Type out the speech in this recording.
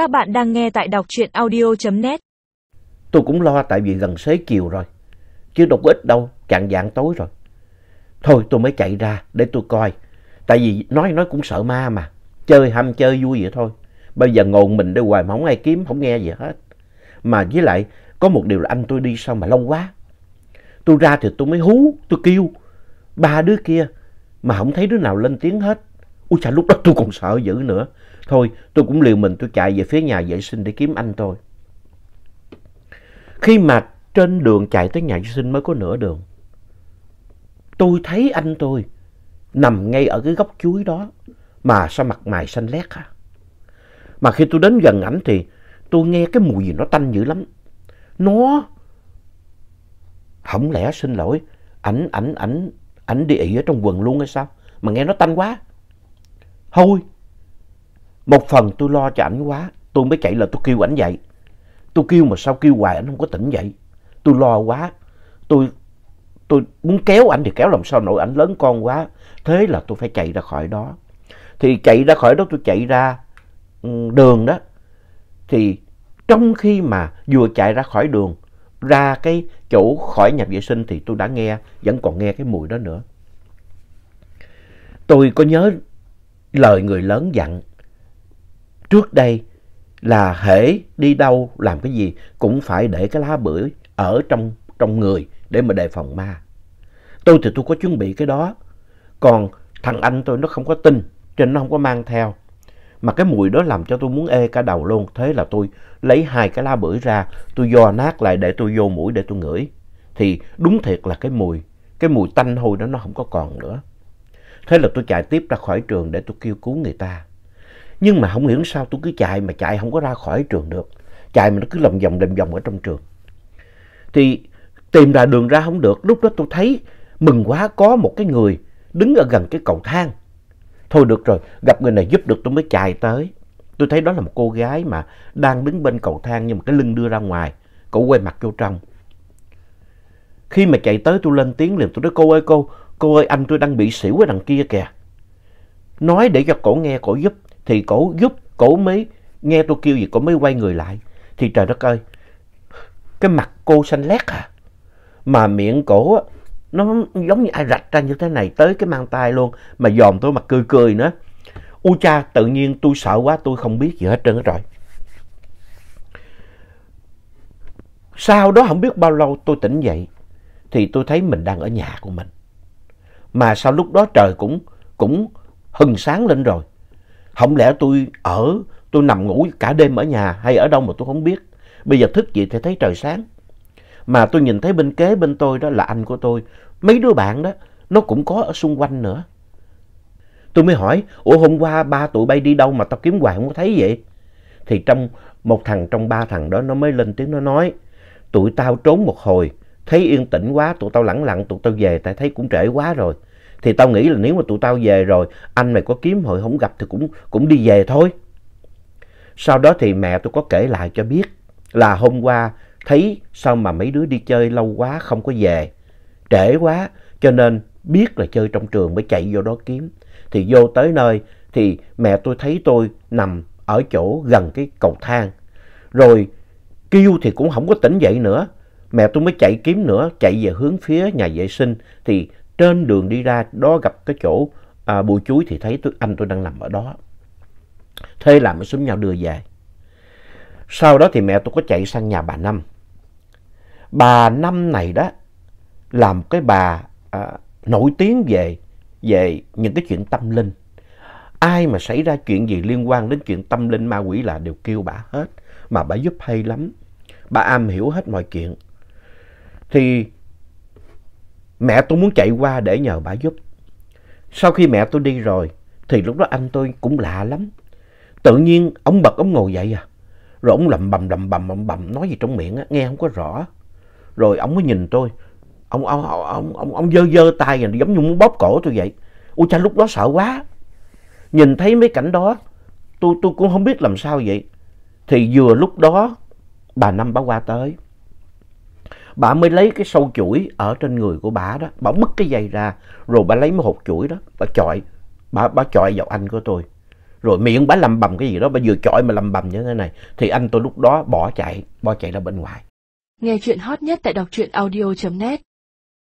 Các bạn đang nghe tại đọc truyện audio.net. Tôi cũng lo tại vì gần xế chiều rồi. Chứ đâu có ít đâu, chạng dạng tối rồi. Thôi tôi mới chạy ra để tôi coi. Tại vì nói nói cũng sợ ma mà. Chơi ham chơi vui vậy thôi. Bây giờ ngồn mình đây hoài mà không ai kiếm, không nghe gì hết. Mà với lại có một điều là anh tôi đi sao mà lâu quá. Tôi ra thì tôi mới hú, tôi kêu. Ba đứa kia mà không thấy đứa nào lên tiếng hết úi chà lúc đó tôi còn sợ dữ nữa. Thôi tôi cũng liều mình tôi chạy về phía nhà vệ sinh để kiếm anh tôi. Khi mà trên đường chạy tới nhà vệ sinh mới có nửa đường. Tôi thấy anh tôi nằm ngay ở cái góc chuối đó. Mà sao mặt mày xanh lét hả? Mà khi tôi đến gần ảnh thì tôi nghe cái mùi gì nó tanh dữ lắm. Nó... Không lẽ xin lỗi, ảnh, ảnh, ảnh, ảnh đi ị ở trong quần luôn hay sao? Mà nghe nó tanh quá. Thôi, một phần tôi lo cho ảnh quá, tôi mới chạy là tôi kêu ảnh dậy. Tôi kêu mà sao kêu hoài ảnh không có tỉnh dậy. Tôi lo quá, tôi tôi muốn kéo ảnh thì kéo làm sao nổi ảnh lớn con quá. Thế là tôi phải chạy ra khỏi đó. Thì chạy ra khỏi đó tôi chạy ra ừ, đường đó. Thì trong khi mà vừa chạy ra khỏi đường, ra cái chỗ khỏi nhà vệ sinh thì tôi đã nghe, vẫn còn nghe cái mùi đó nữa. Tôi có nhớ lời người lớn dặn. Trước đây là hễ đi đâu làm cái gì cũng phải để cái lá bưởi ở trong, trong người để mà đề phòng ma. Tôi thì tôi có chuẩn bị cái đó. Còn thằng anh tôi nó không có tin, cho nên nó không có mang theo. Mà cái mùi đó làm cho tôi muốn ê cả đầu luôn. Thế là tôi lấy hai cái lá bưởi ra, tôi do nát lại để tôi vô mũi để tôi ngửi. Thì đúng thiệt là cái mùi, cái mùi tanh hôi đó nó không có còn nữa. Thế là tôi chạy tiếp ra khỏi trường để tôi kêu cứu người ta. Nhưng mà không hiểu sao tôi cứ chạy mà chạy không có ra khỏi trường được. Chạy mà nó cứ lầm vòng đầm vòng ở trong trường. Thì tìm ra đường ra không được. Lúc đó tôi thấy mừng quá có một cái người đứng ở gần cái cầu thang. Thôi được rồi, gặp người này giúp được tôi mới chạy tới. Tôi thấy đó là một cô gái mà đang đứng bên cầu thang nhưng mà cái lưng đưa ra ngoài. cô quay mặt vô trong. Khi mà chạy tới tôi lên tiếng liền tôi nói cô ơi cô, cô ơi anh tôi đang bị xỉu ở đằng kia kìa. Nói để cho cổ nghe cổ giúp thì cổ giúp cổ mới nghe tôi kêu gì cổ mới quay người lại. Thì trời đất ơi, cái mặt cô xanh lét à. Mà miệng cổ á, nó giống như ai rạch ra như thế này tới cái mang tay luôn. Mà dòm tôi mặt cười cười nữa. Ui cha, tự nhiên tôi sợ quá tôi không biết gì hết trơn hết rồi. Sau đó không biết bao lâu tôi tỉnh dậy thì tôi thấy mình đang ở nhà của mình. Mà sau lúc đó trời cũng cũng hừng sáng lên rồi. Không lẽ tôi ở, tôi nằm ngủ cả đêm ở nhà hay ở đâu mà tôi không biết. Bây giờ thức dậy thì thấy trời sáng. Mà tôi nhìn thấy bên kế bên tôi đó là anh của tôi. Mấy đứa bạn đó, nó cũng có ở xung quanh nữa. Tôi mới hỏi, ủa hôm qua ba tụi bay đi đâu mà tao kiếm hoài không có thấy vậy? Thì trong một thằng trong ba thằng đó nó mới lên tiếng nó nói, tụi tao trốn một hồi, thấy yên tĩnh quá, tụi tao lẳng lặng, tụi tao về tại thấy cũng trễ quá rồi. Thì tao nghĩ là nếu mà tụi tao về rồi, anh mày có kiếm hồi không gặp thì cũng, cũng đi về thôi. Sau đó thì mẹ tôi có kể lại cho biết là hôm qua thấy sao mà mấy đứa đi chơi lâu quá không có về, trễ quá, cho nên biết là chơi trong trường mới chạy vô đó kiếm. Thì vô tới nơi thì mẹ tôi thấy tôi nằm ở chỗ gần cái cầu thang. Rồi kêu thì cũng không có tỉnh dậy nữa. Mẹ tôi mới chạy kiếm nữa, chạy về hướng phía nhà vệ sinh. Thì trên đường đi ra đó gặp cái chỗ à, bụi chuối thì thấy tôi, anh tôi đang nằm ở đó. Thế là mới xuống nhau đưa về. Sau đó thì mẹ tôi có chạy sang nhà bà Năm. Bà Năm này đó là một cái bà à, nổi tiếng về, về những cái chuyện tâm linh. Ai mà xảy ra chuyện gì liên quan đến chuyện tâm linh ma quỷ là đều kêu bà hết. Mà bà giúp hay lắm. Bà am hiểu hết mọi chuyện. Thì mẹ tôi muốn chạy qua để nhờ bà giúp. Sau khi mẹ tôi đi rồi, thì lúc đó anh tôi cũng lạ lắm. Tự nhiên ông bật ông ngồi dậy à. Rồi ông lầm bầm lầm bầm lầm bầm nói gì trong miệng á, nghe không có rõ. Rồi ông mới nhìn tôi. Ông ông ông ông ông dơ dơ tay à, giống như muốn bóp cổ tôi vậy. Ôi cha lúc đó sợ quá. Nhìn thấy mấy cảnh đó, tôi tôi cũng không biết làm sao vậy. Thì vừa lúc đó bà Năm bà qua tới. Bà mới lấy cái sâu chuỗi ở trên người của bà đó, bà mất cái dây ra, rồi bà lấy một hộp chuỗi đó, bà chọi, bà, bà chọi vào anh của tôi. rồi miệng bà lầm bầm cái gì đó, bà vừa chọi mà lầm bầm như thế này. Thì anh tôi lúc đó bỏ chạy, bỏ chạy ra bên ngoài. Nghe chuyện hot nhất tại đọc truyện audio.net